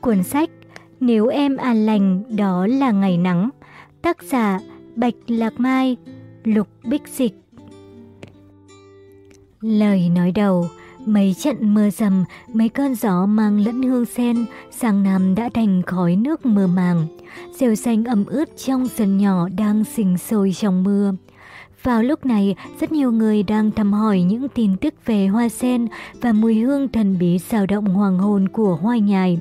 Cuốn sách Nếu em an lành đó là ngày nắng Tác giả Bạch Lạc Mai Lục Bích Dịch Lời nói đầu Mấy trận mưa rầm, mấy cơn gió mang lẫn hương sen, sang nam đã thành khói nước mơ màng. Rêu xanh ẩm ướt trong sân nhỏ đang sinh sôi trong mưa. Vào lúc này, rất nhiều người đang thăm hỏi những tin tức về hoa sen và mùi hương thần bí xào động hoàng hôn của hoa nhài.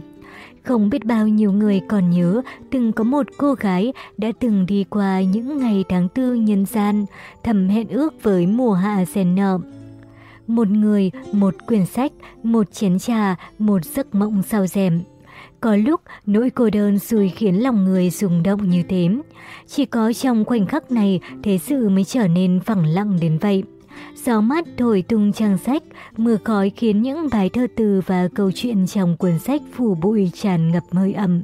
Không biết bao nhiêu người còn nhớ từng có một cô gái đã từng đi qua những ngày tháng tư nhân gian, thầm hẹn ước với mùa hạ sen nợ. Một người, một quyển sách, một chén trà, một giấc mộng sau rèm. Có lúc nỗi cô đơn xui khiến lòng người rung động như thế. Chỉ có trong khoảnh khắc này thế sự mới trở nên phẳng lặng đến vậy. Gió mát thổi tung trang sách, mưa khói khiến những bài thơ từ và câu chuyện trong cuốn sách phủ bụi tràn ngập hơi ẩm.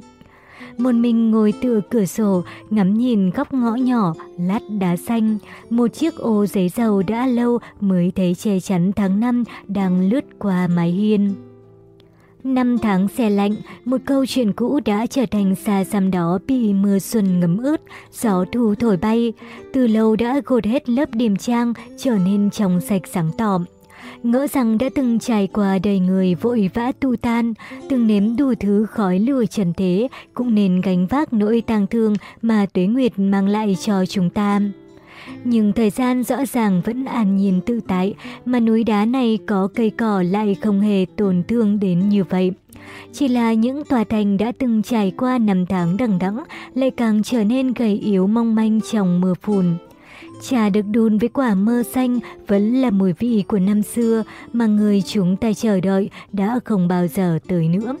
Một mình ngồi tựa cửa sổ, ngắm nhìn góc ngõ nhỏ, lát đá xanh. Một chiếc ô giấy dầu đã lâu mới thấy che chắn tháng năm đang lướt qua mái hiên. Năm tháng xe lạnh, một câu chuyện cũ đã trở thành xa xăm đó bị mưa xuân ngấm ướt, gió thu thổi bay. Từ lâu đã gột hết lớp điềm trang, trở nên trong sạch sáng tỏ. Ngỡ rằng đã từng trải qua đời người vội vã tu tan, từng nếm đủ thứ khói lửa trần thế, cũng nên gánh vác nỗi tang thương mà tuế nguyệt mang lại cho chúng ta. Nhưng thời gian rõ ràng vẫn an nhiên tự tại, mà núi đá này có cây cỏ lại không hề tổn thương đến như vậy. Chỉ là những tòa thành đã từng trải qua năm tháng đằng đẵng lại càng trở nên gầy yếu mong manh trong mưa phùn. Trà được đun với quả mơ xanh vẫn là mùi vị của năm xưa mà người chúng ta chờ đợi đã không bao giờ tới nữa.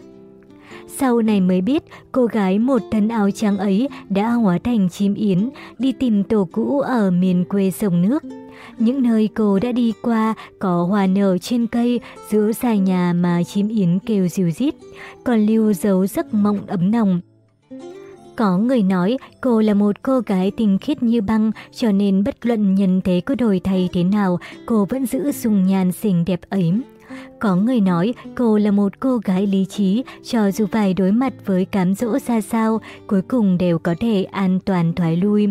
Sau này mới biết cô gái một thân áo trắng ấy đã hóa thành chim yến đi tìm tổ cũ ở miền quê sông nước. Những nơi cô đã đi qua có hoa nở trên cây giữa dài nhà mà chim yến kêu dìu rít, còn lưu dấu giấc mộng ấm nồng. Có người nói cô là một cô gái tình khiết như băng cho nên bất luận nhân thế có đổi thay thế nào cô vẫn giữ dung nhan xinh đẹp ấy. Có người nói cô là một cô gái lý trí, cho dù phải đối mặt với cám dỗ ra sao, cuối cùng đều có thể an toàn thoái lui.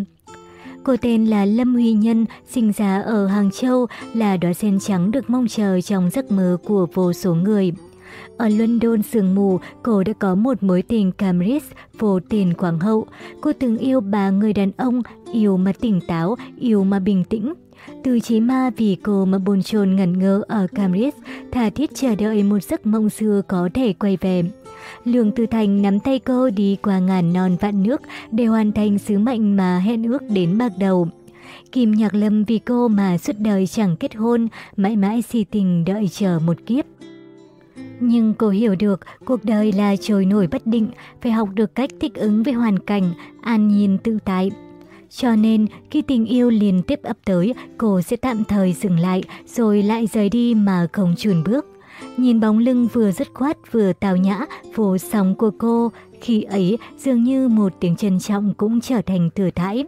Cô tên là Lâm Huy Nhân, sinh ra ở Hàng Châu, là đóa sen trắng được mong chờ trong giấc mơ của vô số người. Ở London sương mù, cô đã có một mối tình Camrys, vô tiền quảng hậu. Cô từng yêu ba người đàn ông, yêu mà tỉnh táo, yêu mà bình tĩnh. Từ chí ma vì cô mà bồn chồn ngẩn ngơ ở Cambridge, thà thiết chờ đợi một giấc mộng xưa có thể quay về. Lương Tư Thành nắm tay cô đi qua ngàn non vạn nước để hoàn thành sứ mệnh mà hẹn ước đến bắt đầu. Kim Nhạc Lâm vì cô mà suốt đời chẳng kết hôn, mãi mãi si tình đợi chờ một kiếp. Nhưng cô hiểu được cuộc đời là trồi nổi bất định, phải học được cách thích ứng với hoàn cảnh, an nhiên tự tại. Cho nên, khi tình yêu liên tiếp ập tới, cô sẽ tạm thời dừng lại, rồi lại rời đi mà không chùn bước. Nhìn bóng lưng vừa dứt khoát vừa tào nhã, vô sóng của cô, khi ấy dường như một tiếng trân trọng cũng trở thành thừa thãi.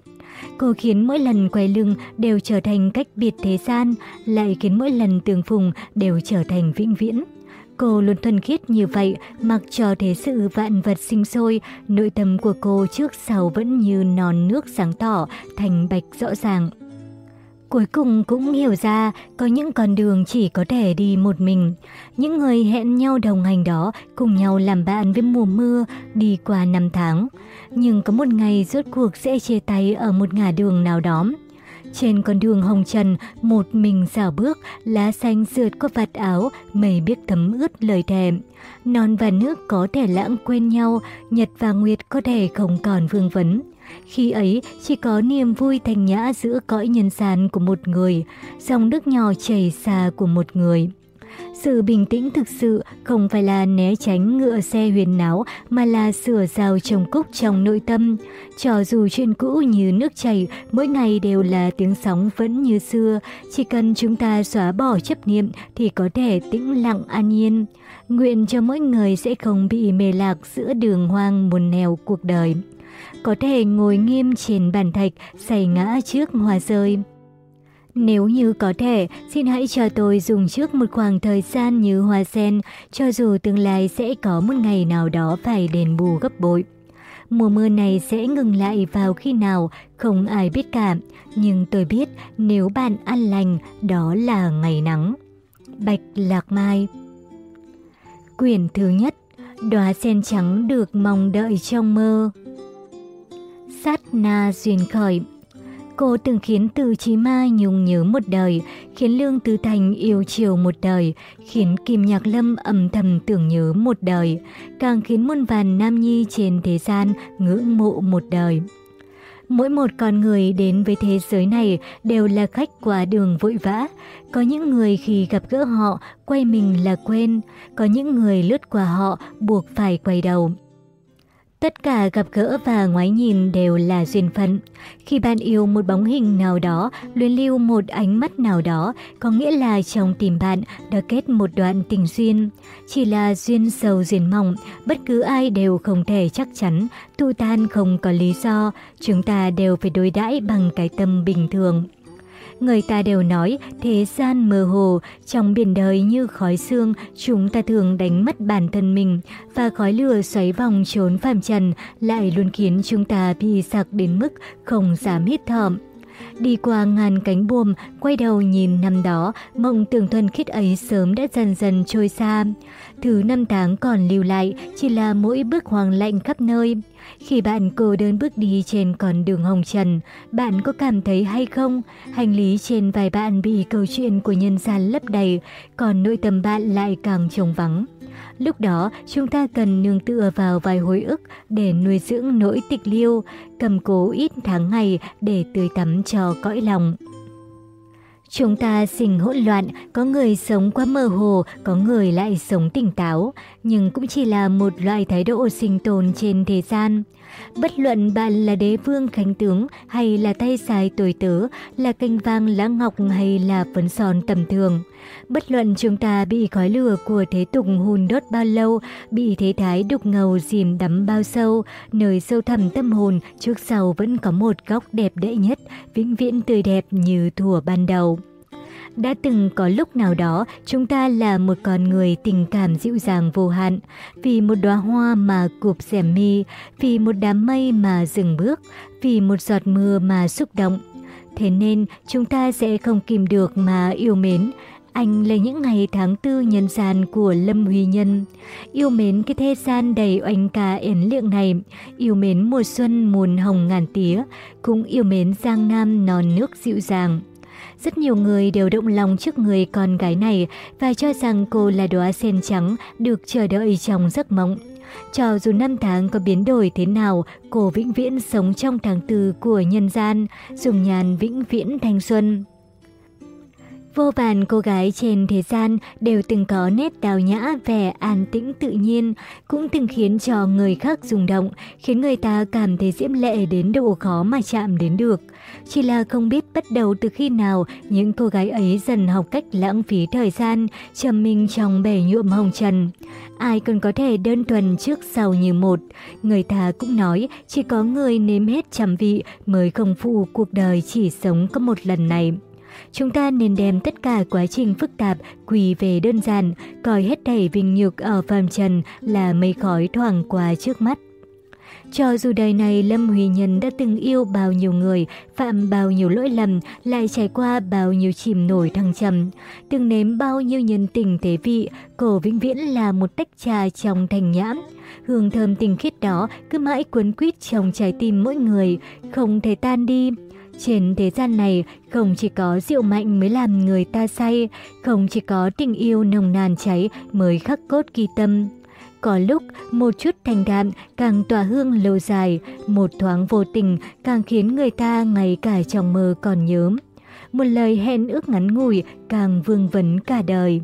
Cô khiến mỗi lần quay lưng đều trở thành cách biệt thế gian, lại khiến mỗi lần tường phùng đều trở thành vĩnh viễn. Cô luôn thân khiết như vậy, mặc cho thế sự vạn vật sinh sôi, nội tâm của cô trước sau vẫn như non nước sáng tỏ, thành bạch rõ ràng. Cuối cùng cũng hiểu ra có những con đường chỉ có thể đi một mình. Những người hẹn nhau đồng hành đó cùng nhau làm bạn với mùa mưa đi qua năm tháng. Nhưng có một ngày rốt cuộc sẽ chia tay ở một ngả đường nào đó. Trên con đường hồng trần, một mình dạo bước, lá xanh rượt qua vạt áo, mây biết thấm ướt lời thề. Non và nước có thể lãng quên nhau, nhật và nguyệt có thể không còn vương vấn. Khi ấy, chỉ có niềm vui thanh nhã giữa cõi nhân gian của một người, dòng nước nhỏ chảy xa của một người. Sự bình tĩnh thực sự không phải là né tránh ngựa xe huyền náo mà là sửa rào trồng cúc trong nội tâm. Cho dù chuyện cũ như nước chảy, mỗi ngày đều là tiếng sóng vẫn như xưa, chỉ cần chúng ta xóa bỏ chấp niệm thì có thể tĩnh lặng an yên. Nguyện cho mỗi người sẽ không bị mê lạc giữa đường hoang muôn nẻo cuộc đời. Có thể ngồi nghiêm trên bàn thạch, say ngã trước hoa rơi. Nếu như có thể, xin hãy cho tôi dùng trước một khoảng thời gian như hoa sen, cho dù tương lai sẽ có một ngày nào đó phải đền bù gấp bội. Mùa mưa này sẽ ngừng lại vào khi nào, không ai biết cả. Nhưng tôi biết nếu bạn ăn lành, đó là ngày nắng. Bạch Lạc Mai Quyển thứ nhất Đóa sen trắng được mong đợi trong mơ Sát na duyên khởi Cô từng khiến Từ Chí Ma nhung nhớ một đời, khiến Lương Tư Thành yêu chiều một đời, khiến Kim Nhạc Lâm âm thầm tưởng nhớ một đời, càng khiến muôn vàn nam nhi trên thế gian ngưỡng mộ một đời. Mỗi một con người đến với thế giới này đều là khách qua đường vội vã. Có những người khi gặp gỡ họ, quay mình là quên. Có những người lướt qua họ, buộc phải quay đầu. Tất cả gặp gỡ và ngoái nhìn đều là duyên phận. Khi bạn yêu một bóng hình nào đó, luyến lưu một ánh mắt nào đó, có nghĩa là trong tìm bạn đã kết một đoạn tình duyên. Chỉ là duyên sâu duyên mỏng, bất cứ ai đều không thể chắc chắn, tu tan không có lý do, chúng ta đều phải đối đãi bằng cái tâm bình thường. Người ta đều nói thế gian mơ hồ, trong biển đời như khói xương, chúng ta thường đánh mất bản thân mình và khói lửa xoáy vòng trốn phàm trần lại luôn khiến chúng ta bị sặc đến mức không dám hít thở. Đi qua ngàn cánh buồm, quay đầu nhìn năm đó, mộng tưởng thuần khiết ấy sớm đã dần dần trôi xa. Thứ năm tháng còn lưu lại chỉ là mỗi bước hoàng lạnh khắp nơi. Khi bạn cô đơn bước đi trên con đường hồng trần, bạn có cảm thấy hay không? Hành lý trên vai bạn bị câu chuyện của nhân gian lấp đầy, còn nội tâm bạn lại càng trống vắng. Lúc đó, chúng ta cần nương tựa vào vài hồi ức để nuôi dưỡng nỗi tịch liêu, cầm cố ít tháng ngày để tươi tắm cho cõi lòng. Chúng ta sinh hỗn loạn, có người sống quá mơ hồ, có người lại sống tỉnh táo, nhưng cũng chỉ là một loại thái độ sinh tồn trên thế gian. Bất luận bạn là đế vương khánh tướng hay là tay sai tuổi tớ, là canh vang lá ngọc hay là phấn son tầm thường. Bất luận chúng ta bị khói lửa của thế tục hùn đốt bao lâu, bị thế thái đục ngầu dìm đắm bao sâu, nơi sâu thẳm tâm hồn trước sau vẫn có một góc đẹp đẽ nhất, vĩnh viễn tươi đẹp như thuở ban đầu. Đã từng có lúc nào đó, chúng ta là một con người tình cảm dịu dàng vô hạn, vì một đóa hoa mà cụp rèm mi, vì một đám mây mà dừng bước, vì một giọt mưa mà xúc động. Thế nên, chúng ta sẽ không kìm được mà yêu mến, anh là những ngày tháng tư nhân gian của Lâm Huy Nhân. Yêu mến cái thế gian đầy oanh ca yến liệng này, yêu mến mùa xuân muôn hồng ngàn tía, cũng yêu mến giang nam non nước dịu dàng. Rất nhiều người đều động lòng trước người con gái này và cho rằng cô là đóa sen trắng được chờ đợi trong giấc mộng. Cho dù năm tháng có biến đổi thế nào, cô vĩnh viễn sống trong tháng tư của nhân gian, dùng nhàn vĩnh viễn thanh xuân. Vô vàn cô gái trên thế gian đều từng có nét tào nhã, vẻ an tĩnh tự nhiên, cũng từng khiến cho người khác rung động, khiến người ta cảm thấy diễm lệ đến độ khó mà chạm đến được. Chỉ là không biết bắt đầu từ khi nào những cô gái ấy dần học cách lãng phí thời gian, trầm mình trong bể nhuộm hồng trần. Ai còn có thể đơn thuần trước sau như một. Người ta cũng nói chỉ có người nếm hết trăm vị mới không phụ cuộc đời chỉ sống có một lần này. Chúng ta nên đem tất cả quá trình phức tạp quỳ về đơn giản, coi hết thảy vinh nhục ở phàm trần là mây khói thoảng qua trước mắt. Cho dù đời này Lâm Huy Nhân đã từng yêu bao nhiêu người, phạm bao nhiêu lỗi lầm, lại trải qua bao nhiêu chìm nổi thăng trầm, từng nếm bao nhiêu nhân tình tế vị, cổ vĩnh viễn là một tách trà trong thành nhãn. Hương thơm tình khiết đó cứ mãi cuốn quýt trong trái tim mỗi người, không thể tan đi. Trên thế gian này, không chỉ có rượu mạnh mới làm người ta say, không chỉ có tình yêu nồng nàn cháy mới khắc cốt kỳ tâm. Có lúc, một chút thanh đạm càng tỏa hương lâu dài, một thoáng vô tình càng khiến người ta ngày cả trong mơ còn nhớ. Một lời hẹn ước ngắn ngủi càng vương vấn cả đời.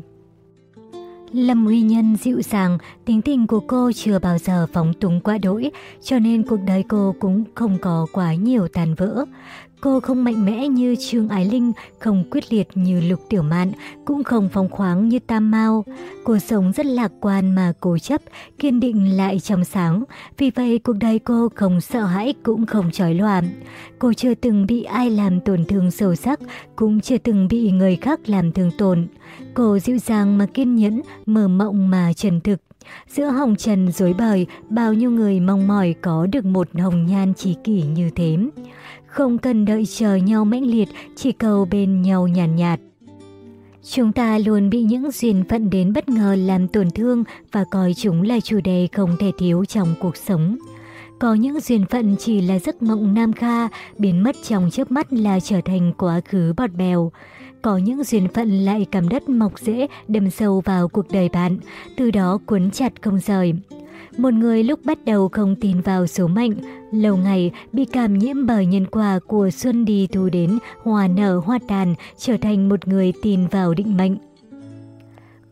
Lâm Huy Nhân dịu dàng, tính tình của cô chưa bao giờ phóng túng quá đỗi, cho nên cuộc đời cô cũng không có quá nhiều tàn vỡ. Cô không mạnh mẽ như Trương Ái Linh, không quyết liệt như Lục Tiểu Mạn, cũng không phóng khoáng như Tam Mao. Cô sống rất lạc quan mà cố chấp, kiên định lại trong sáng. Vì vậy cuộc đời cô không sợ hãi cũng không trói loạn. Cô chưa từng bị ai làm tổn thương sâu sắc, cũng chưa từng bị người khác làm thương tổn. Cô dịu dàng mà kiên nhẫn, mở mộng mà trần thực. Giữa hồng trần dối bời, bao nhiêu người mong mỏi có được một hồng nhan trí kỷ như thế. Không cần đợi chờ nhau mãnh liệt, chỉ cầu bên nhau nhàn nhạt, nhạt. Chúng ta luôn bị những duyên phận đến bất ngờ làm tổn thương và coi chúng là chủ đề không thể thiếu trong cuộc sống. Có những duyên phận chỉ là giấc mộng nam kha, biến mất trong chớp mắt là trở thành quá khứ bọt bèo. Có những duyên phận lại cầm đất mọc rễ đâm sâu vào cuộc đời bạn, từ đó cuốn chặt không rời. Một người lúc bắt đầu không tin vào số mệnh, lâu ngày bị cảm nhiễm bởi nhân quả của xuân đi thu đến, hoa nở hoa tàn, trở thành một người tin vào định mệnh.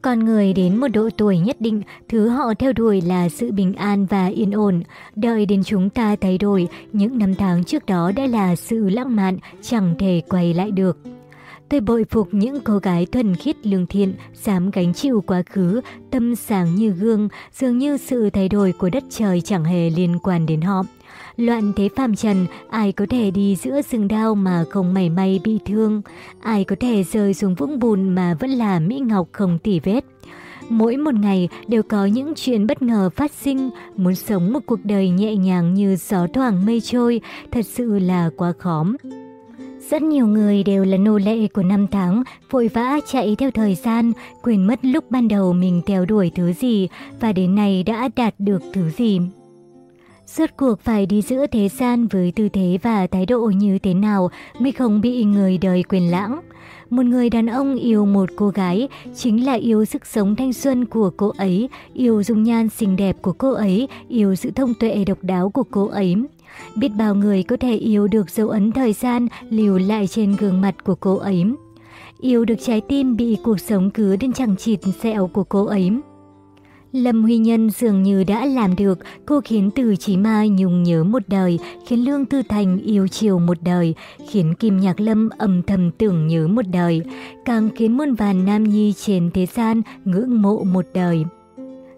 Con người đến một độ tuổi nhất định, thứ họ theo đuổi là sự bình an và yên ổn. Đợi đến chúng ta thay đổi, những năm tháng trước đó đã là sự lãng mạn, chẳng thể quay lại được. Tôi bội phục những cô gái thuần khiết lương thiện, dám gánh chịu quá khứ, tâm sáng như gương, dường như sự thay đổi của đất trời chẳng hề liên quan đến họ. Loạn thế phàm trần, ai có thể đi giữa rừng đao mà không mảy may bị thương, ai có thể rơi xuống vũng bùn mà vẫn là Mỹ Ngọc không tỉ vết. Mỗi một ngày đều có những chuyện bất ngờ phát sinh, muốn sống một cuộc đời nhẹ nhàng như gió thoảng mây trôi, thật sự là quá khó. Rất nhiều người đều là nô lệ của năm tháng, vội vã chạy theo thời gian, quên mất lúc ban đầu mình theo đuổi thứ gì và đến nay đã đạt được thứ gì. Suốt cuộc phải đi giữa thế gian với tư thế và thái độ như thế nào mới không bị người đời quyền lãng. Một người đàn ông yêu một cô gái chính là yêu sức sống thanh xuân của cô ấy, yêu dung nhan xinh đẹp của cô ấy, yêu sự thông tuệ độc đáo của cô ấy. Biết bao người có thể yêu được dấu ấn thời gian lưu lại trên gương mặt của cô ấy. Yêu được trái tim bị cuộc sống cứ đến chẳng chịt sẹo của cô ấy. Lâm Huy Nhân dường như đã làm được, cô khiến Từ Chí Mai nhung nhớ một đời, khiến Lương Tư Thành yêu chiều một đời, khiến Kim Nhạc Lâm âm thầm tưởng nhớ một đời, càng khiến muôn vàn nam nhi trên thế gian ngưỡng mộ một đời.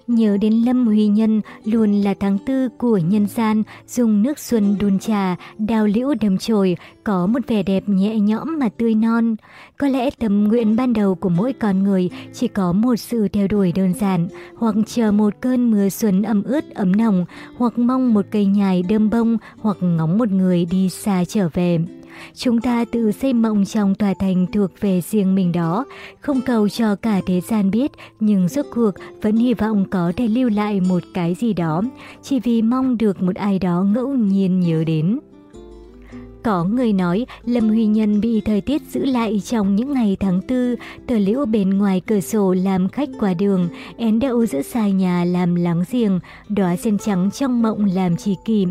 Nhớ đến Lâm Huy Nhân luôn là tháng tư của nhân gian, dùng nước xuân đun trà, đào liễu đầm chồi, có một vẻ đẹp nhẹ nhõm mà tươi non. Có lẽ tâm nguyện ban đầu của mỗi con người chỉ có một sự theo đuổi đơn giản, hoặc chờ một cơn mưa xuân ẩm ướt ấm nồng, hoặc mong một cây nhài đơm bông, hoặc ngóng một người đi xa trở về. Chúng ta tự xây mộng trong tòa thành thuộc về riêng mình đó, không cầu cho cả thế gian biết, nhưng rốt cuộc vẫn hy vọng có thể lưu lại một cái gì đó, chỉ vì mong được một ai đó ngẫu nhiên nhớ đến. Có người nói Lâm Huy Nhân bị thời tiết giữ lại trong những ngày tháng tư, tờ liễu bên ngoài cửa sổ làm khách qua đường, én đậu giữa xài nhà làm láng giềng, đóa sen trắng trong mộng làm trì kỷ.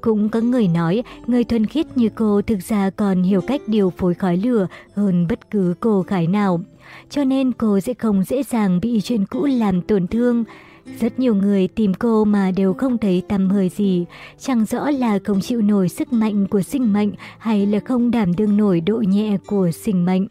Cũng có người nói người thuần khiết như cô thực ra còn hiểu cách điều phối khói lửa hơn bất cứ cô gái nào. Cho nên cô sẽ không dễ dàng bị chuyện cũ làm tổn thương. Rất nhiều người tìm cô mà đều không thấy tầm hơi gì, chẳng rõ là không chịu nổi sức mạnh của sinh mệnh hay là không đảm đương nổi độ nhẹ của sinh mệnh.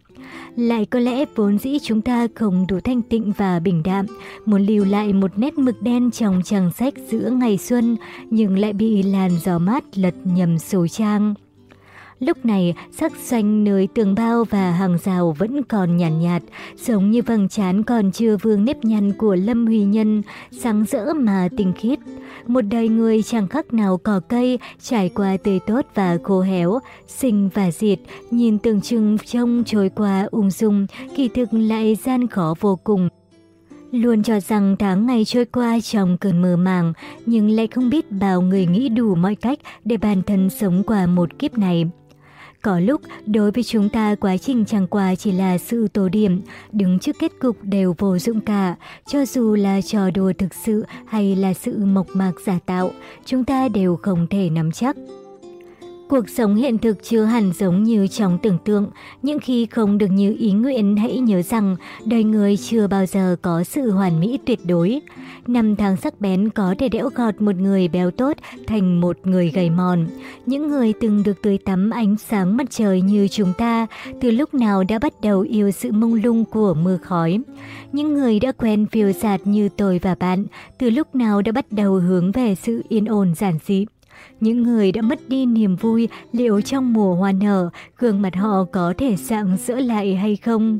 Lại có lẽ vốn dĩ chúng ta không đủ thanh tịnh và bình đạm, muốn lưu lại một nét mực đen trong trang sách giữa ngày xuân, nhưng lại bị làn gió mát lật nhầm số trang. Lúc này, sắc xanh nơi tường bao và hàng rào vẫn còn nhàn nhạt, nhạt, giống như vầng trán còn chưa vương nếp nhăn của Lâm Huy Nhân, sáng rỡ mà tinh khiết. Một đời người chẳng khác nào cỏ cây, trải qua tươi tốt và khô héo, sinh và diệt, nhìn tưởng chừng trông trôi qua ung dung, kỳ thực lại gian khó vô cùng. Luôn cho rằng tháng ngày trôi qua trong cơn mơ màng, nhưng lại không biết bao người nghĩ đủ mọi cách để bản thân sống qua một kiếp này. Có lúc, đối với chúng ta quá trình chẳng qua chỉ là sự tổ điểm, đứng trước kết cục đều vô dụng cả. Cho dù là trò đùa thực sự hay là sự mộc mạc giả tạo, chúng ta đều không thể nắm chắc. Cuộc sống hiện thực chưa hẳn giống như trong tưởng tượng, những khi không được như ý nguyện hãy nhớ rằng đời người chưa bao giờ có sự hoàn mỹ tuyệt đối. Năm tháng sắc bén có thể đẽo gọt một người béo tốt thành một người gầy mòn. Những người từng được tươi tắm ánh sáng mặt trời như chúng ta, từ lúc nào đã bắt đầu yêu sự mông lung của mưa khói. Những người đã quen phiêu giạt như tôi và bạn, từ lúc nào đã bắt đầu hướng về sự yên ổn giản dị. Những người đã mất đi niềm vui liệu trong mùa hoa nở, gương mặt họ có thể sạng giữa lại hay không?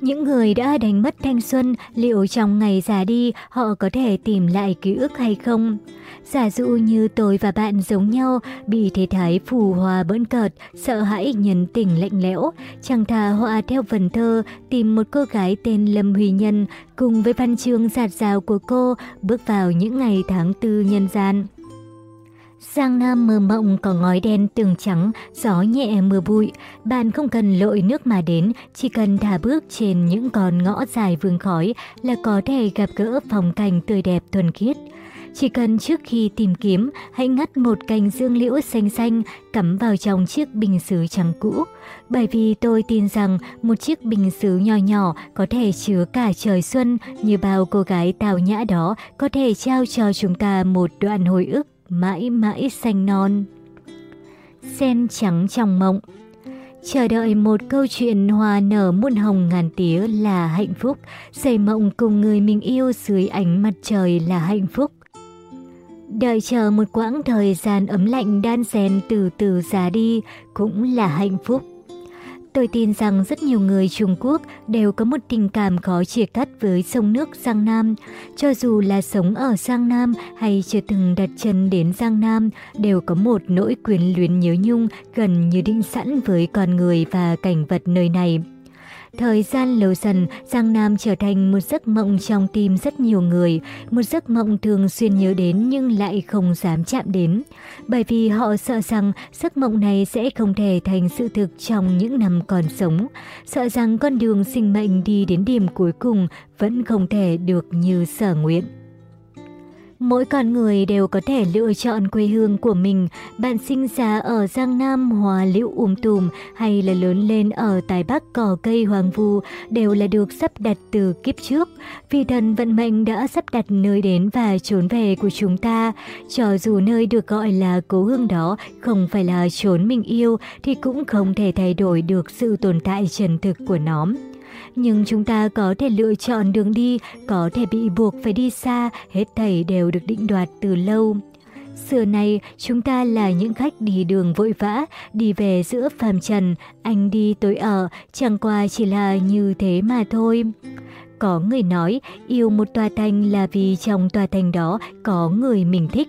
Những người đã đánh mất thanh xuân, liệu trong ngày già đi họ có thể tìm lại ký ức hay không? Giả dụ như tôi và bạn giống nhau, bị thế thái phù hòa bỡn cợt, sợ hãi nhân tình lạnh lẽo, chẳng thà họa theo vần thơ, tìm một cô gái tên Lâm Huy Nhân, cùng với văn chương giạt rào của cô, bước vào những ngày tháng tư nhân gian. Giang Nam mơ mộng có ngói đen tường trắng, gió nhẹ mưa bụi. Bạn không cần lội nước mà đến, chỉ cần thả bước trên những con ngõ dài vương khói là có thể gặp gỡ phong cảnh tươi đẹp thuần khiết. Chỉ cần trước khi tìm kiếm, hãy ngắt một cành dương liễu xanh xanh cắm vào trong chiếc bình sứ trắng cũ. Bởi vì tôi tin rằng một chiếc bình sứ nhỏ nhỏ có thể chứa cả trời xuân như bao cô gái tào nhã đó có thể trao cho chúng ta một đoạn hồi ức mãi mãi xanh non. Sen trắng trong mộng Chờ đợi một câu chuyện hoa nở muôn hồng ngàn tía là hạnh phúc, xây mộng cùng người mình yêu dưới ánh mặt trời là hạnh phúc. Đợi chờ một quãng thời gian ấm lạnh đan xen từ từ già đi cũng là hạnh phúc. Tôi tin rằng rất nhiều người Trung Quốc đều có một tình cảm khó chia cắt với sông nước Giang Nam. Cho dù là sống ở Giang Nam hay chưa từng đặt chân đến Giang Nam, đều có một nỗi quyến luyến nhớ nhung gần như định sẵn với con người và cảnh vật nơi này. Thời gian lâu dần, Giang Nam trở thành một giấc mộng trong tim rất nhiều người, một giấc mộng thường xuyên nhớ đến nhưng lại không dám chạm đến. Bởi vì họ sợ rằng giấc mộng này sẽ không thể thành sự thực trong những năm còn sống, sợ rằng con đường sinh mệnh đi đến điểm cuối cùng vẫn không thể được như sở nguyện. Mỗi con người đều có thể lựa chọn quê hương của mình. Bạn sinh ra ở Giang Nam, Hòa Liễu um tùm hay là lớn lên ở Tài Bắc cỏ cây hoàng vu đều là được sắp đặt từ kiếp trước. Vì thần vận mệnh đã sắp đặt nơi đến và trốn về của chúng ta. Cho dù nơi được gọi là cố hương đó không phải là trốn mình yêu thì cũng không thể thay đổi được sự tồn tại trần thực của nó nhưng chúng ta có thể lựa chọn đường đi, có thể bị buộc phải đi xa, hết thảy đều được định đoạt từ lâu. Xưa nay, chúng ta là những khách đi đường vội vã, đi về giữa phàm trần, anh đi tôi ở, chẳng qua chỉ là như thế mà thôi. Có người nói, yêu một tòa thành là vì trong tòa thành đó có người mình thích.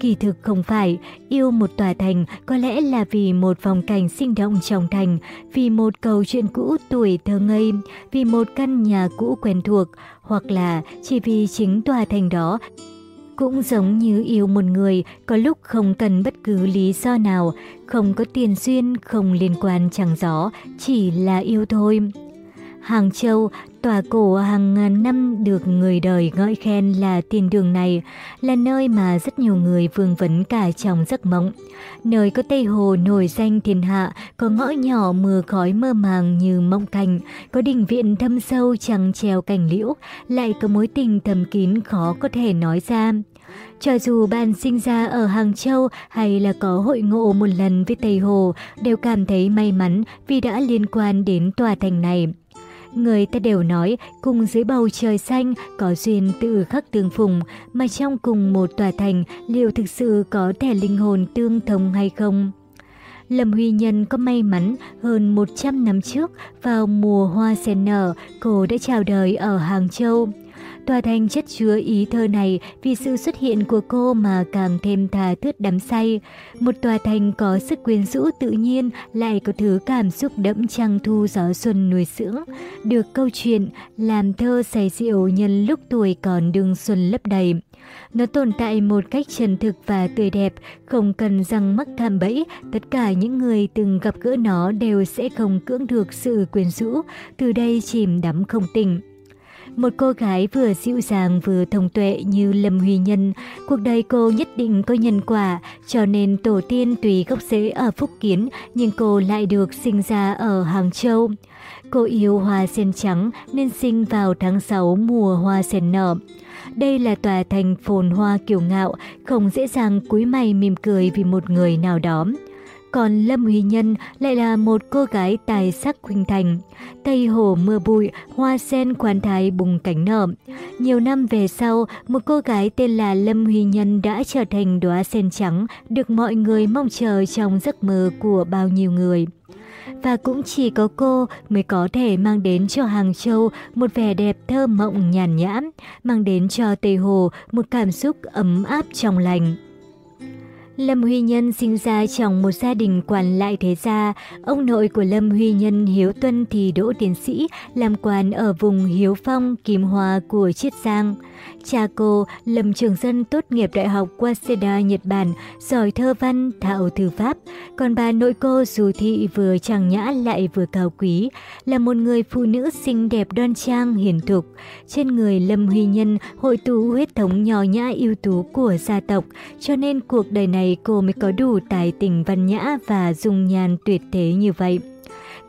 Kỳ thực không phải, yêu một tòa thành có lẽ là vì một phong cảnh sinh động trong thành, vì một câu chuyện cũ tuổi thơ ngây, vì một căn nhà cũ quen thuộc, hoặc là chỉ vì chính tòa thành đó cũng giống như yêu một người, có lúc không cần bất cứ lý do nào, không có tiền duyên, không liên quan chẳng gió, chỉ là yêu thôi. Hàng Châu, tòa cổ hàng ngàn năm được người đời ngợi khen là tiền đường này, là nơi mà rất nhiều người vương vấn cả trong giấc mộng. Nơi có Tây Hồ nổi danh thiên hạ, có ngõ nhỏ mưa khói mơ màng như mộng cảnh, có đình viện thâm sâu chẳng treo cành liễu, lại có mối tình thầm kín khó có thể nói ra. Cho dù bạn sinh ra ở Hàng Châu hay là có hội ngộ một lần với Tây Hồ, đều cảm thấy may mắn vì đã liên quan đến tòa thành này. Người ta đều nói cùng dưới bầu trời xanh có duyên tự khắc tương phùng, mà trong cùng một tòa thành liệu thực sự có thể linh hồn tương thông hay không? Lâm Huy Nhân có may mắn hơn 100 năm trước vào mùa hoa sen nở, cô đã chào đời ở Hàng Châu. Tòa thành chất chứa ý thơ này vì sự xuất hiện của cô mà càng thêm thà thướt đắm say. Một tòa thành có sức quyến rũ tự nhiên lại có thứ cảm xúc đẫm trăng thu gió xuân nuôi dưỡng. Được câu chuyện làm thơ say rượu nhân lúc tuổi còn đường xuân lấp đầy. Nó tồn tại một cách chân thực và tươi đẹp, không cần răng mắc tham bẫy, tất cả những người từng gặp gỡ nó đều sẽ không cưỡng được sự quyến rũ, từ đây chìm đắm không tỉnh. Một cô gái vừa dịu dàng vừa thông tuệ như Lâm Huy Nhân, cuộc đời cô nhất định có nhân quả, cho nên tổ tiên tùy gốc rễ ở Phúc Kiến, nhưng cô lại được sinh ra ở Hàng Châu. Cô yêu hoa sen trắng nên sinh vào tháng 6 mùa hoa sen nở. Đây là tòa thành phồn hoa kiều ngạo, không dễ dàng cúi mày mỉm cười vì một người nào đó. Còn Lâm Huy Nhân lại là một cô gái tài sắc khuynh thành. Tây hồ mưa bụi, hoa sen quan thái bùng cánh nở. Nhiều năm về sau, một cô gái tên là Lâm Huy Nhân đã trở thành đóa sen trắng, được mọi người mong chờ trong giấc mơ của bao nhiêu người và cũng chỉ có cô mới có thể mang đến cho Hàng Châu một vẻ đẹp thơ mộng nhàn nhã, mang đến cho Tây Hồ một cảm xúc ấm áp trong lành. Lâm Huy Nhân sinh ra trong một gia đình quản lại thế gia. Ông nội của Lâm Huy Nhân Hiếu Tuân thì đỗ tiến sĩ, làm quan ở vùng Hiếu Phong, Kim Hòa của Chiết Giang. Cha cô, Lâm Trường Dân tốt nghiệp Đại học Waseda, Nhật Bản, giỏi thơ văn, thạo thư pháp. Còn bà nội cô dù thị vừa trang nhã lại vừa cao quý, là một người phụ nữ xinh đẹp đoan trang, hiền thục. Trên người Lâm Huy Nhân hội tụ huyết thống nhỏ nhã ưu tú của gia tộc, cho nên cuộc đời này cô mới có đủ tài tình văn nhã và dung nhan tuyệt thế như vậy.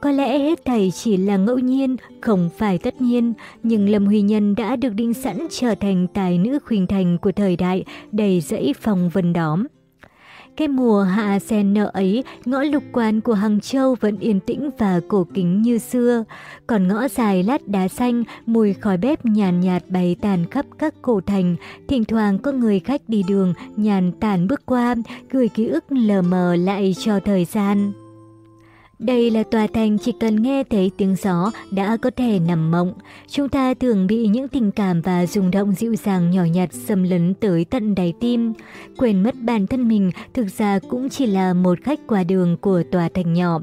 Có lẽ hết thầy chỉ là ngẫu nhiên, không phải tất nhiên, nhưng Lâm Huy Nhân đã được định sẵn trở thành tài nữ khuyên thành của thời đại, đầy dẫy phòng vân đóm. Cái mùa hạ sen nợ ấy, ngõ lục quan của Hằng Châu vẫn yên tĩnh và cổ kính như xưa. Còn ngõ dài lát đá xanh, mùi khói bếp nhàn nhạt, bay tàn khắp các cổ thành. Thỉnh thoảng có người khách đi đường, nhàn tàn bước qua, gửi ký ức lờ mờ lại cho thời gian. Đây là tòa thành chỉ cần nghe thấy tiếng gió đã có thể nằm mộng. Chúng ta thường bị những tình cảm và rung động dịu dàng nhỏ nhặt xâm lấn tới tận đáy tim. Quên mất bản thân mình thực ra cũng chỉ là một khách qua đường của tòa thành nhỏ.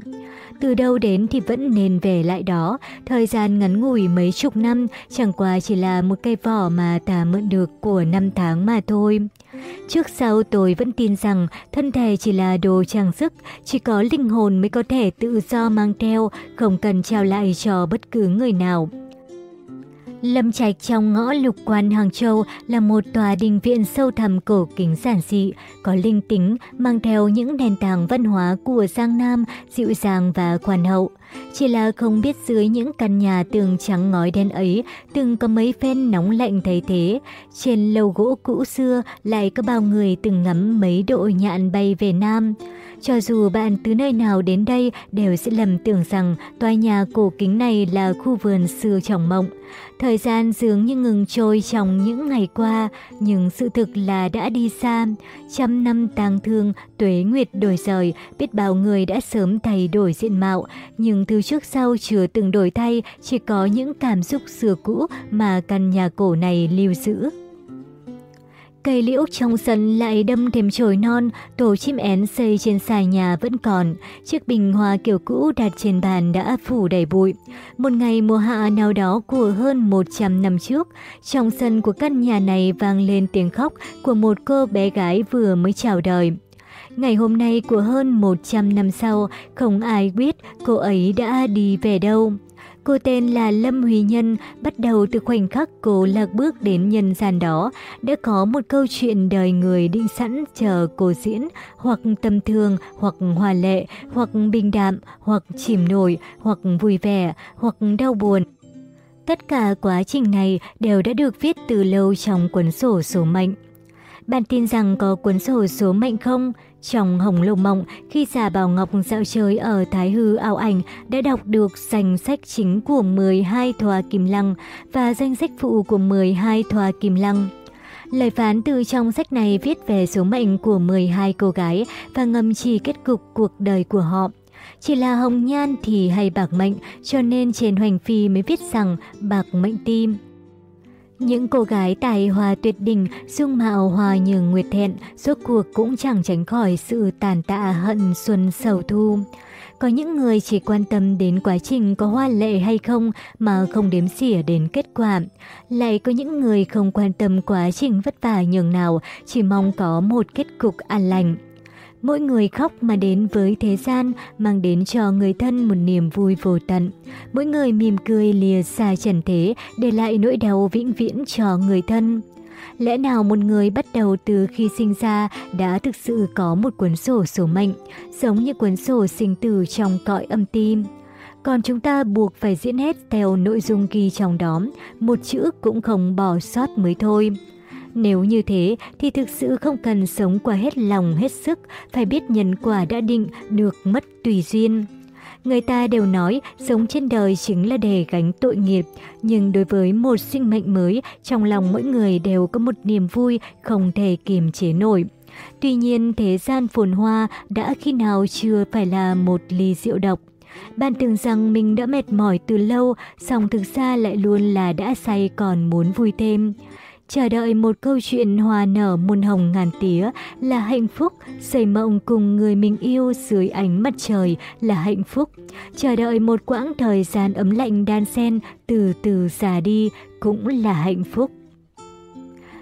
Từ đâu đến thì vẫn nên về lại đó, thời gian ngắn ngủi mấy chục năm chẳng qua chỉ là một cây vỏ mà ta mượn được của năm tháng mà thôi. Trước sau tôi vẫn tin rằng thân thể chỉ là đồ trang sức, chỉ có linh hồn mới có thể tự do mang theo, không cần trao lại cho bất cứ người nào. Lâm Trạch trong ngõ lục quan Hàng Châu là một tòa đình viện sâu thẳm cổ kính giản dị, có linh tính, mang theo những nền tảng văn hóa của Giang Nam, dịu dàng và khoan hậu. Chỉ là không biết dưới những căn nhà tường trắng ngói đen ấy từng có mấy phen nóng lạnh thấy thế. Trên lầu gỗ cũ xưa lại có bao người từng ngắm mấy độ nhạn bay về Nam. Cho dù bạn từ nơi nào đến đây đều sẽ lầm tưởng rằng tòa nhà cổ kính này là khu vườn xưa trong mộng. Thời gian dường như ngừng trôi trong những ngày qua, nhưng sự thực là đã đi xa. Trăm năm tang thương, tuế nguyệt đổi rời, biết bao người đã sớm thay đổi diện mạo, nhưng từ trước sau chưa từng đổi thay, chỉ có những cảm xúc xưa cũ mà căn nhà cổ này lưu giữ. Cây liễu trong sân lại đâm thêm chồi non, tổ chim én xây trên xài nhà vẫn còn. Chiếc bình hoa kiểu cũ đặt trên bàn đã phủ đầy bụi. Một ngày mùa hạ nào đó của hơn 100 năm trước, trong sân của căn nhà này vang lên tiếng khóc của một cô bé gái vừa mới chào đời. Ngày hôm nay của hơn 100 năm sau, không ai biết cô ấy đã đi về đâu. Cô tên là Lâm Huy Nhân, bắt đầu từ khoảnh khắc cô lạc bước đến nhân gian đó, đã có một câu chuyện đời người định sẵn chờ cô diễn, hoặc tâm thương, hoặc hòa lệ, hoặc bình đạm, hoặc chìm nổi, hoặc vui vẻ, hoặc đau buồn. Tất cả quá trình này đều đã được viết từ lâu trong cuốn sổ số mệnh. Bạn tin rằng có cuốn sổ số mệnh không? Trong Hồng Lâu Mộng, khi giả Bảo Ngọc dạo chơi ở Thái Hư ảo ảnh đã đọc được danh sách chính của 12 thòa kim lăng và danh sách phụ của 12 thòa kim lăng. Lời phán từ trong sách này viết về số mệnh của 12 cô gái và ngầm chỉ kết cục cuộc đời của họ. Chỉ là hồng nhan thì hay bạc mệnh, cho nên trên hoành phi mới viết rằng bạc mệnh tim. Những cô gái tài hoa tuyệt đỉnh, dung mạo hòa nhường nguyệt thẹn, suốt cuộc cũng chẳng tránh khỏi sự tàn tạ hận xuân sầu thu. Có những người chỉ quan tâm đến quá trình có hoa lệ hay không mà không đếm xỉa đến kết quả. Lại có những người không quan tâm quá trình vất vả nhường nào, chỉ mong có một kết cục an lành. Mỗi người khóc mà đến với thế gian, mang đến cho người thân một niềm vui vô tận. Mỗi người mỉm cười lìa xa trần thế, để lại nỗi đau vĩnh viễn cho người thân. Lẽ nào một người bắt đầu từ khi sinh ra đã thực sự có một cuốn sổ số mệnh, giống như cuốn sổ sinh tử trong cõi âm tim? Còn chúng ta buộc phải diễn hết theo nội dung ghi trong đó, một chữ cũng không bỏ sót mới thôi. Nếu như thế thì thực sự không cần sống qua hết lòng hết sức, phải biết nhân quả đã định, được mất tùy duyên. Người ta đều nói sống trên đời chính là để gánh tội nghiệp, nhưng đối với một sinh mệnh mới, trong lòng mỗi người đều có một niềm vui không thể kiềm chế nổi. Tuy nhiên thế gian phồn hoa đã khi nào chưa phải là một ly rượu độc. Bạn tưởng rằng mình đã mệt mỏi từ lâu, song thực ra lại luôn là đã say còn muốn vui thêm. Chờ đợi một câu chuyện hòa nở muôn hồng ngàn tía là hạnh phúc, xây mộng cùng người mình yêu dưới ánh mặt trời là hạnh phúc. Chờ đợi một quãng thời gian ấm lạnh đan xen từ từ già đi cũng là hạnh phúc.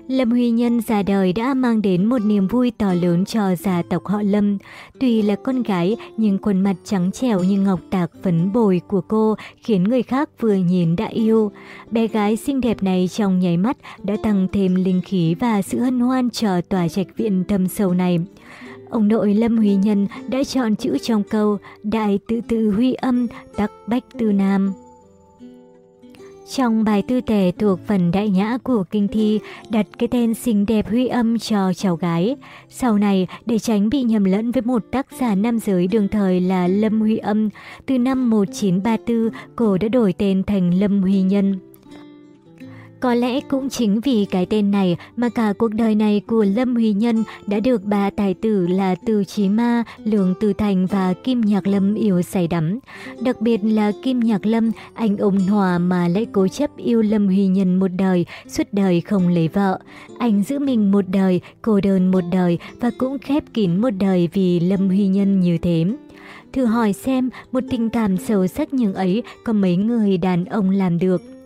Lâm Huy Nhân ra đời đã mang đến một niềm vui to lớn cho gia tộc họ Lâm. Tuy là con gái, nhưng khuôn mặt trắng trẻo như ngọc tạc phấn bồi của cô khiến người khác vừa nhìn đã yêu. Bé gái xinh đẹp này trong nháy mắt đã tăng thêm linh khí và sự hân hoan cho tòa trạch viện thâm sâu này. Ông nội Lâm Huy Nhân đã chọn chữ trong câu Đại tự tự huy âm, tắc bách tư nam. Trong bài tư tề thuộc phần đại nhã của kinh thi đặt cái tên xinh đẹp huy âm cho cháu gái. Sau này, để tránh bị nhầm lẫn với một tác giả nam giới đường thời là Lâm Huy Âm, từ năm 1934, cô đã đổi tên thành Lâm Huy Nhân. Có lẽ cũng chính vì cái tên này mà cả cuộc đời này của Lâm Huy Nhân đã được ba tài tử là Từ Chí Ma, Lương Từ Thành và Kim Nhạc Lâm yêu say đắm. Đặc biệt là Kim Nhạc Lâm, anh ôn hòa mà lại cố chấp yêu Lâm Huy Nhân một đời, suốt đời không lấy vợ. Anh giữ mình một đời, cô đơn một đời và cũng khép kín một đời vì Lâm Huy Nhân như thế. Thử hỏi xem, một tình cảm sâu sắc như ấy có mấy người đàn ông làm được.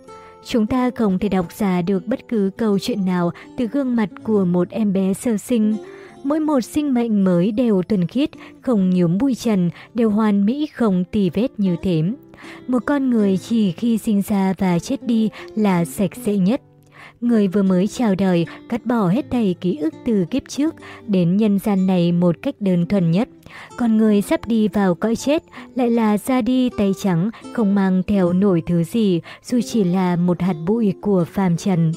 Chúng ta không thể đọc ra được bất cứ câu chuyện nào từ gương mặt của một em bé sơ sinh. Mỗi một sinh mệnh mới đều thuần khiết, không nhuốm bụi trần, đều hoàn mỹ không tì vết như thế. Một con người chỉ khi sinh ra và chết đi là sạch sẽ nhất. Người vừa mới chào đời, cắt bỏ hết đầy ký ức từ kiếp trước đến nhân gian này một cách đơn thuần nhất. Còn người sắp đi vào cõi chết lại là ra đi tay trắng, không mang theo nổi thứ gì, dù chỉ là một hạt bụi của phàm trần.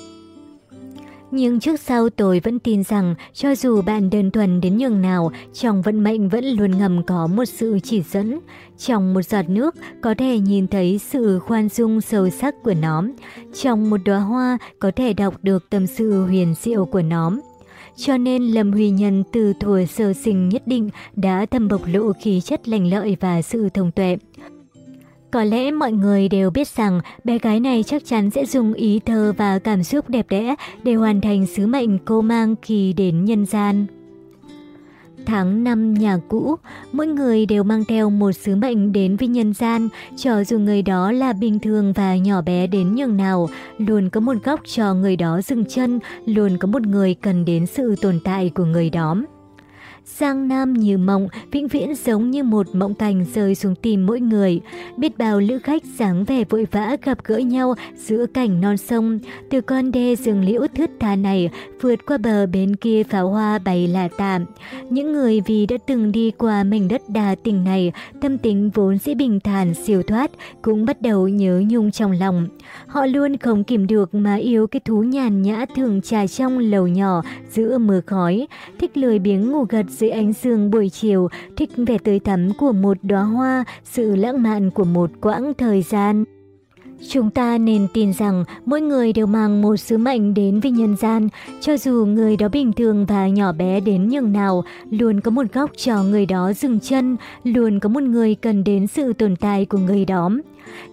Nhưng trước sau tôi vẫn tin rằng cho dù bạn đơn thuần đến nhường nào, trong vận mệnh vẫn luôn ngầm có một sự chỉ dẫn. Trong một giọt nước có thể nhìn thấy sự khoan dung sâu sắc của nó. Trong một đóa hoa có thể đọc được tâm sự huyền diệu của nó. Cho nên Lâm Huy Nhân từ tuổi sơ sinh nhất định đã thầm bộc lộ khí chất lành lợi và sự thông tuệ. Có lẽ mọi người đều biết rằng bé gái này chắc chắn sẽ dùng ý thơ và cảm xúc đẹp đẽ để hoàn thành sứ mệnh cô mang khi đến nhân gian. Tháng năm nhà cũ, mỗi người đều mang theo một sứ mệnh đến với nhân gian, cho dù người đó là bình thường và nhỏ bé đến nhường nào, luôn có một góc cho người đó dừng chân, luôn có một người cần đến sự tồn tại của người đó. Giang Nam như mộng, vĩnh viễn giống như một mộng cảnh rơi xuống tim mỗi người. Biết bao lữ khách dáng vẻ vội vã gặp gỡ nhau giữa cảnh non sông. Từ con đê rừng liễu thướt tha này, vượt qua bờ bên kia pháo hoa bay là tạm. Những người vì đã từng đi qua mảnh đất đà tình này, tâm tính vốn dĩ bình thản siêu thoát, cũng bắt đầu nhớ nhung trong lòng. Họ luôn không kìm được mà yêu cái thú nhàn nhã thường trà trong lầu nhỏ giữa mưa khói, thích lười biếng ngủ gật dưới ánh dương buổi chiều, thích vẻ tươi thắm của một đóa hoa, sự lãng mạn của một quãng thời gian. Chúng ta nên tin rằng mỗi người đều mang một sứ mệnh đến với nhân gian, cho dù người đó bình thường và nhỏ bé đến nhường nào, luôn có một góc cho người đó dừng chân, luôn có một người cần đến sự tồn tại của người đó.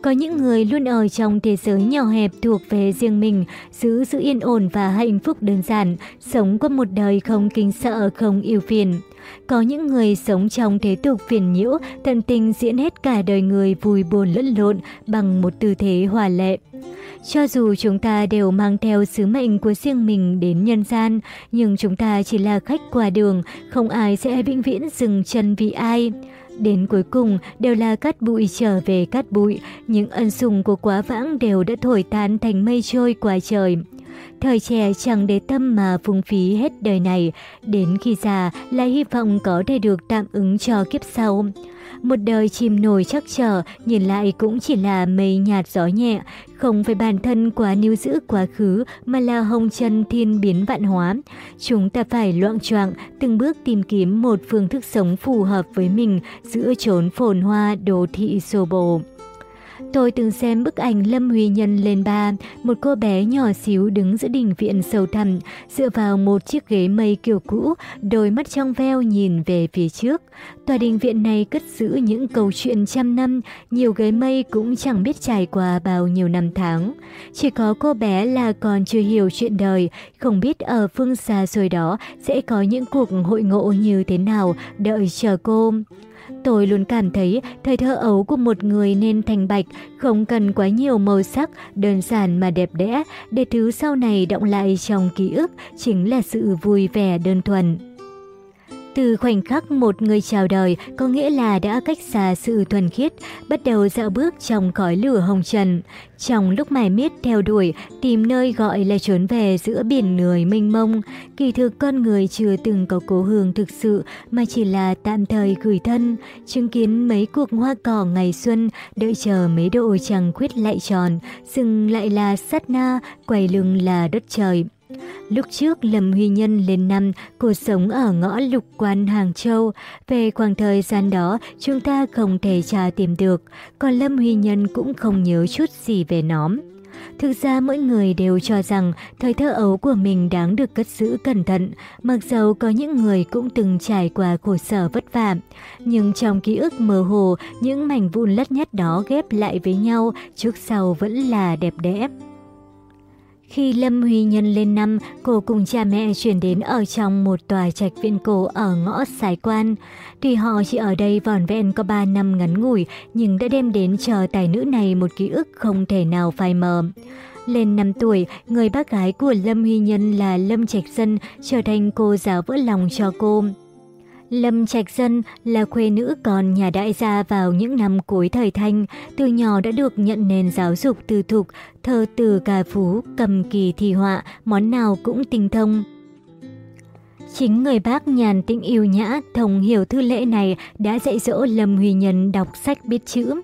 Có những người luôn ở trong thế giới nhỏ hẹp thuộc về riêng mình, giữ sự yên ổn và hạnh phúc đơn giản, sống qua một đời không kinh sợ, không yêu phiền. Có những người sống trong thế tục phiền nhiễu, tận tình diễn hết cả đời người vui buồn lẫn lộn bằng một tư thế hòa lệ. Cho dù chúng ta đều mang theo sứ mệnh của riêng mình đến nhân gian, nhưng chúng ta chỉ là khách qua đường, không ai sẽ vĩnh viễn dừng chân vì ai. Đến cuối cùng đều là cát bụi trở về cát bụi, những ân sủng của quá vãng đều đã thổi tan thành mây trôi qua trời. Thời trẻ chẳng để tâm mà phung phí hết đời này, đến khi già lại hy vọng có thể được tạm ứng cho kiếp sau. Một đời chìm nổi chắc trở, nhìn lại cũng chỉ là mây nhạt gió nhẹ, không phải bản thân quá níu giữ quá khứ mà là hồng chân thiên biến vạn hóa. Chúng ta phải loạn choạng từng bước tìm kiếm một phương thức sống phù hợp với mình giữa chốn phồn hoa đô thị xô bồ. Tôi từng xem bức ảnh Lâm Huy Nhân lên ba, một cô bé nhỏ xíu đứng giữa đình viện sâu thẳm, dựa vào một chiếc ghế mây kiểu cũ, đôi mắt trong veo nhìn về phía trước. Tòa đình viện này cất giữ những câu chuyện trăm năm, nhiều ghế mây cũng chẳng biết trải qua bao nhiêu năm tháng. Chỉ có cô bé là còn chưa hiểu chuyện đời, không biết ở phương xa rồi đó sẽ có những cuộc hội ngộ như thế nào đợi chờ cô. Tôi luôn cảm thấy thời thơ ấu của một người nên thành bạch, không cần quá nhiều màu sắc, đơn giản mà đẹp đẽ, để thứ sau này động lại trong ký ức chính là sự vui vẻ đơn thuần. Từ khoảnh khắc một người chào đời có nghĩa là đã cách xa sự thuần khiết, bắt đầu dạo bước trong khói lửa hồng trần. Trong lúc mải miết theo đuổi, tìm nơi gọi là trốn về giữa biển người mênh mông, kỳ thực con người chưa từng có cố hương thực sự mà chỉ là tạm thời gửi thân, chứng kiến mấy cuộc hoa cỏ ngày xuân, đợi chờ mấy độ trăng khuyết lại tròn, dừng lại là sát na, quay lưng là đất trời. Lúc trước Lâm Huy Nhân lên năm, cô sống ở ngõ lục quan Hàng Châu. Về khoảng thời gian đó, chúng ta không thể tra tìm được, còn Lâm Huy Nhân cũng không nhớ chút gì về nó. Thực ra mỗi người đều cho rằng thời thơ ấu của mình đáng được cất giữ cẩn thận, mặc dầu có những người cũng từng trải qua khổ sở vất vả. Nhưng trong ký ức mơ hồ, những mảnh vụn lất nhất đó ghép lại với nhau, trước sau vẫn là đẹp đẽ. Khi Lâm Huy Nhân lên năm, cô cùng cha mẹ chuyển đến ở trong một tòa trạch viện cổ ở ngõ Sài Quan. Tuy họ chỉ ở đây vòn vẹn có 3 năm ngắn ngủi, nhưng đã đem đến cho tài nữ này một ký ức không thể nào phai mờ. Lên 5 tuổi, người bác gái của Lâm Huy Nhân là Lâm Trạch Dân trở thành cô giáo vỡ lòng cho cô. Lâm Trạch Dân là khuê nữ còn nhà đại gia vào những năm cuối thời thanh, từ nhỏ đã được nhận nền giáo dục tư thục, thơ từ ca phú, cầm kỳ thi họa, món nào cũng tinh thông. Chính người bác nhàn tĩnh yêu nhã, thông hiểu thư lễ này đã dạy dỗ Lâm Huy Nhân đọc sách biết chữ.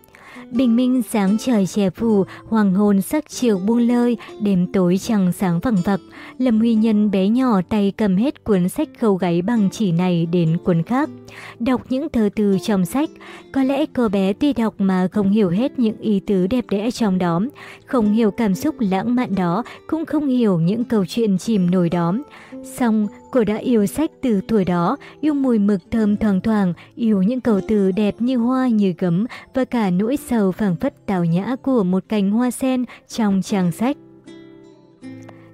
Bình minh sáng trời che phủ, hoàng hôn sắc chiều buông lơi, đêm tối chẳng sáng vằng vặc. Lâm Huy Nhân bé nhỏ tay cầm hết cuốn sách khâu gáy bằng chỉ này đến cuốn khác. Đọc những thơ từ trong sách, có lẽ cô bé tuy đọc mà không hiểu hết những ý tứ đẹp đẽ trong đó, không hiểu cảm xúc lãng mạn đó, cũng không hiểu những câu chuyện chìm nổi đó. Xong, cô đã yêu sách từ tuổi đó, yêu mùi mực thơm thoảng thoảng, yêu những câu từ đẹp như hoa như gấm và cả nỗi sầu phảng phất tào nhã của một cành hoa sen trong trang sách.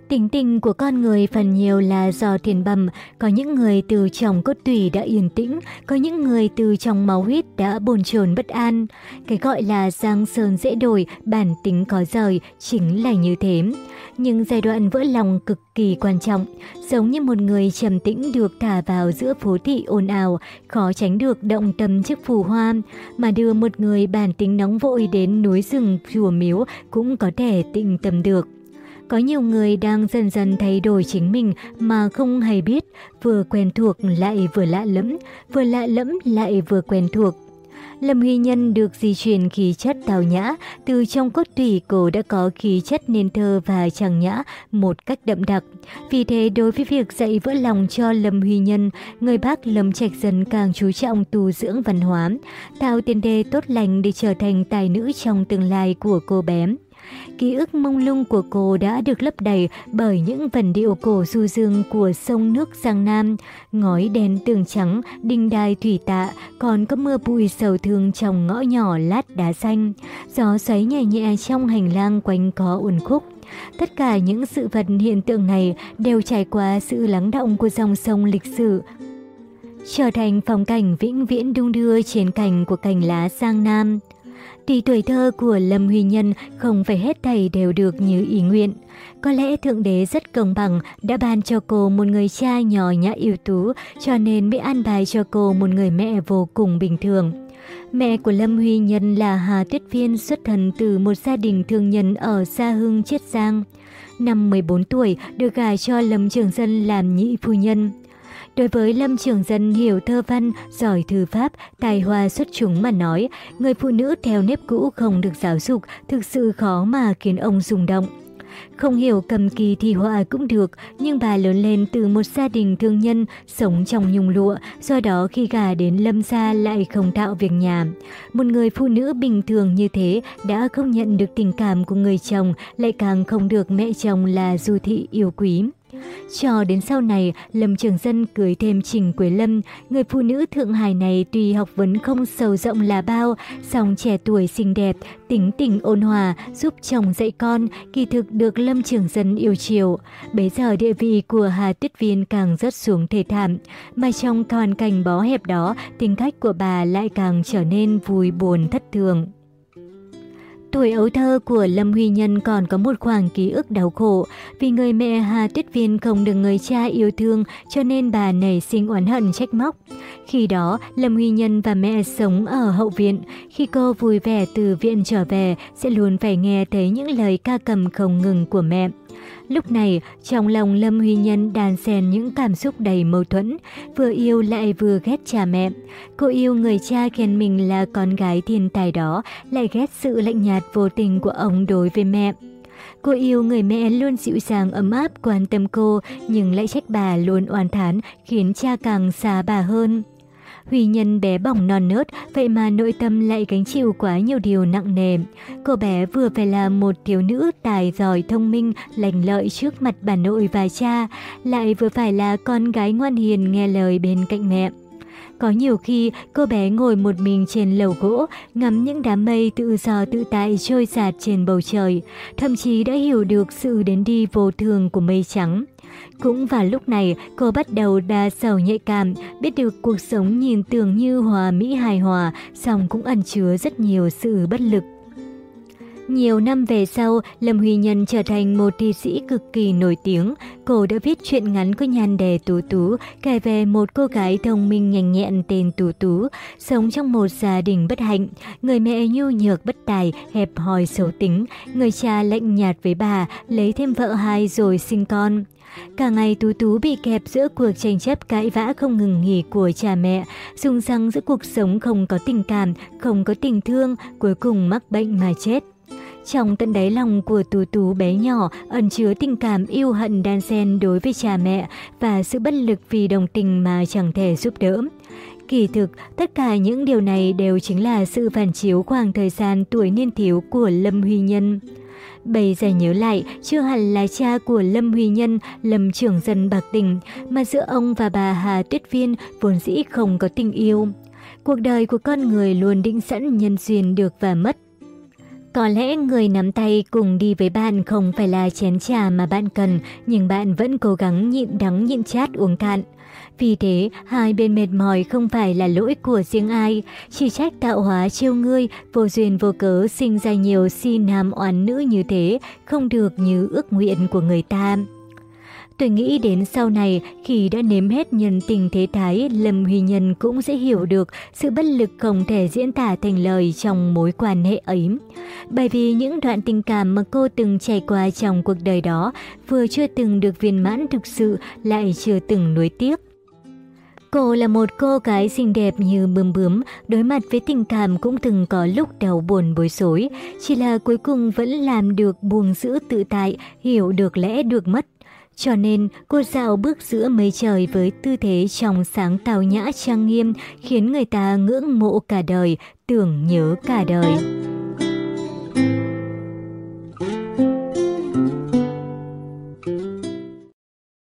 Tính tình của con người phần nhiều là do thiền bẩm, có những người từ trong cốt tủy đã yên tĩnh, có những người từ trong máu huyết đã bồn chồn bất an. Cái gọi là giang sơn dễ đổi, bản tính có rời, chính là như thế. Nhưng giai đoạn vỡ lòng cực kỳ quan trọng, giống như một người trầm tĩnh được thả vào giữa phố thị ồn ào, khó tránh được động tâm trước phù hoa, mà đưa một người bản tính nóng vội đến núi rừng chùa miếu cũng có thể tịnh tâm được. Có nhiều người đang dần dần thay đổi chính mình mà không hay biết, vừa quen thuộc lại vừa lạ lẫm, vừa lạ lẫm lại vừa quen thuộc. Lâm Huy Nhân được di truyền khí chất tào nhã, từ trong cốt tủy cổ đã có khí chất nên thơ và trang nhã một cách đậm đặc. Vì thế đối với việc dạy vỡ lòng cho Lâm Huy Nhân, người bác Lâm Trạch Dân càng chú trọng tu dưỡng văn hóa, tạo tiền đề tốt lành để trở thành tài nữ trong tương lai của cô bé. Ký ức mông lung của cô đã được lấp đầy bởi những vần điệu cổ du dương của sông nước Giang Nam, ngói đèn tường trắng, đình đài thủy tạ, còn có mưa bụi sầu thương trong ngõ nhỏ lát đá xanh. Gió xoáy nhẹ nhẹ trong hành lang quanh có uẩn khúc. Tất cả những sự vật hiện tượng này đều trải qua sự lắng động của dòng sông lịch sử, trở thành phong cảnh vĩnh viễn đung đưa trên cành của cành lá Giang Nam. Tuy tuổi thơ của Lâm Huy Nhân không phải hết thầy đều được như ý nguyện. Có lẽ Thượng Đế rất công bằng đã ban cho cô một người cha nhỏ nhã ưu tú, cho nên mới an bài cho cô một người mẹ vô cùng bình thường. Mẹ của Lâm Huy Nhân là Hà Tuyết Viên xuất thân từ một gia đình thương nhân ở Sa Hưng, Chiết Giang. Năm 14 tuổi, được gả cho Lâm Trường Dân làm nhị phu nhân. Đối với Lâm Trường Dân hiểu thơ văn, giỏi thư pháp, tài hoa xuất chúng mà nói, người phụ nữ theo nếp cũ không được giáo dục thực sự khó mà khiến ông rung động. Không hiểu cầm kỳ thì họa cũng được, nhưng bà lớn lên từ một gia đình thương nhân, sống trong nhung lụa, do đó khi gà đến lâm gia lại không tạo việc nhà. Một người phụ nữ bình thường như thế đã không nhận được tình cảm của người chồng, lại càng không được mẹ chồng là du thị yêu quý. Cho đến sau này, Lâm Trường Dân cưới thêm Trình Quế Lâm, người phụ nữ Thượng Hải này tuy học vấn không sâu rộng là bao, song trẻ tuổi xinh đẹp, tính tình ôn hòa, giúp chồng dạy con, kỳ thực được Lâm Trường Dân yêu chiều. Bây giờ địa vị của Hà Tuyết Viên càng rớt xuống thể thảm, mà trong hoàn cảnh bó hẹp đó, tính cách của bà lại càng trở nên vui buồn thất thường. Tuổi ấu thơ của Lâm Huy Nhân còn có một khoảng ký ức đau khổ. Vì người mẹ Hà Tuyết Viên không được người cha yêu thương cho nên bà nảy sinh oán hận trách móc. Khi đó, Lâm Huy Nhân và mẹ sống ở hậu viện. Khi cô vui vẻ từ viện trở về, sẽ luôn phải nghe thấy những lời ca cầm không ngừng của mẹ. Lúc này, trong lòng Lâm Huy Nhân đàn xen những cảm xúc đầy mâu thuẫn, vừa yêu lại vừa ghét cha mẹ. Cô yêu người cha khen mình là con gái thiên tài đó, lại ghét sự lạnh nhạt vô tình của ông đối với mẹ. Cô yêu người mẹ luôn dịu dàng ấm áp quan tâm cô, nhưng lại trách bà luôn oan thán, khiến cha càng xa bà hơn. Huy Nhân bé bỏng non nớt, vậy mà nội tâm lại gánh chịu quá nhiều điều nặng nề. Cô bé vừa phải là một thiếu nữ tài giỏi thông minh, lành lợi trước mặt bà nội và cha, lại vừa phải là con gái ngoan hiền nghe lời bên cạnh mẹ. Có nhiều khi cô bé ngồi một mình trên lầu gỗ, ngắm những đám mây tự do tự tại trôi giạt trên bầu trời, thậm chí đã hiểu được sự đến đi vô thường của mây trắng. Cũng vào lúc này, cô bắt đầu đa sầu nhạy cảm, biết được cuộc sống nhìn tưởng như hòa mỹ hài hòa, song cũng ẩn chứa rất nhiều sự bất lực. Nhiều năm về sau, Lâm Huy Nhân trở thành một thi sĩ cực kỳ nổi tiếng. Cô đã viết truyện ngắn có nhan đề Tú Tú, kể về một cô gái thông minh nhanh nhẹn tên Tú Tú, sống trong một gia đình bất hạnh. Người mẹ nhu nhược bất tài, hẹp hòi xấu tính, người cha lạnh nhạt với bà, lấy thêm vợ hai rồi sinh con. Cả ngày Tú Tú bị kẹp giữa cuộc tranh chấp cãi vã không ngừng nghỉ của cha mẹ, dùng răng giữa cuộc sống không có tình cảm, không có tình thương, cuối cùng mắc bệnh mà chết. Trong tận đáy lòng của Tú Tú bé nhỏ ẩn chứa tình cảm yêu hận đan xen đối với cha mẹ và sự bất lực vì đồng tình mà chẳng thể giúp đỡ. Kỳ thực, tất cả những điều này đều chính là sự phản chiếu khoảng thời gian tuổi niên thiếu của Lâm Huy Nhân. Bây giờ nhớ lại, chưa hẳn là cha của Lâm Huy Nhân, Lâm trưởng dân bạc tình, mà giữa ông và bà Hà Tuyết Viên vốn dĩ không có tình yêu. Cuộc đời của con người luôn định sẵn nhân duyên được và mất. Có lẽ người nắm tay cùng đi với bạn không phải là chén trà mà bạn cần, nhưng bạn vẫn cố gắng nhịn đắng nhịn chát uống cạn. Vì thế, hai bên mệt mỏi không phải là lỗi của riêng ai, chỉ trách tạo hóa chiêu ngươi, vô duyên vô cớ sinh ra nhiều si nam oán nữ như thế, không được như ước nguyện của người ta. Tôi nghĩ đến sau này, khi đã nếm hết nhân tình thế thái, Lâm Huy Nhân cũng sẽ hiểu được sự bất lực không thể diễn tả thành lời trong mối quan hệ ấy. Bởi vì những đoạn tình cảm mà cô từng trải qua trong cuộc đời đó vừa chưa từng được viên mãn thực sự, lại chưa từng nuối tiếc. Cô là một cô gái xinh đẹp như bướm bướm, đối mặt với tình cảm cũng từng có lúc đau buồn bối rối, chỉ là cuối cùng vẫn làm được buông giữ tự tại, hiểu được lẽ được mất. Cho nên, cô dạo bước giữa mây trời với tư thế trong sáng tào nhã trang nghiêm, khiến người ta ngưỡng mộ cả đời, tưởng nhớ cả đời.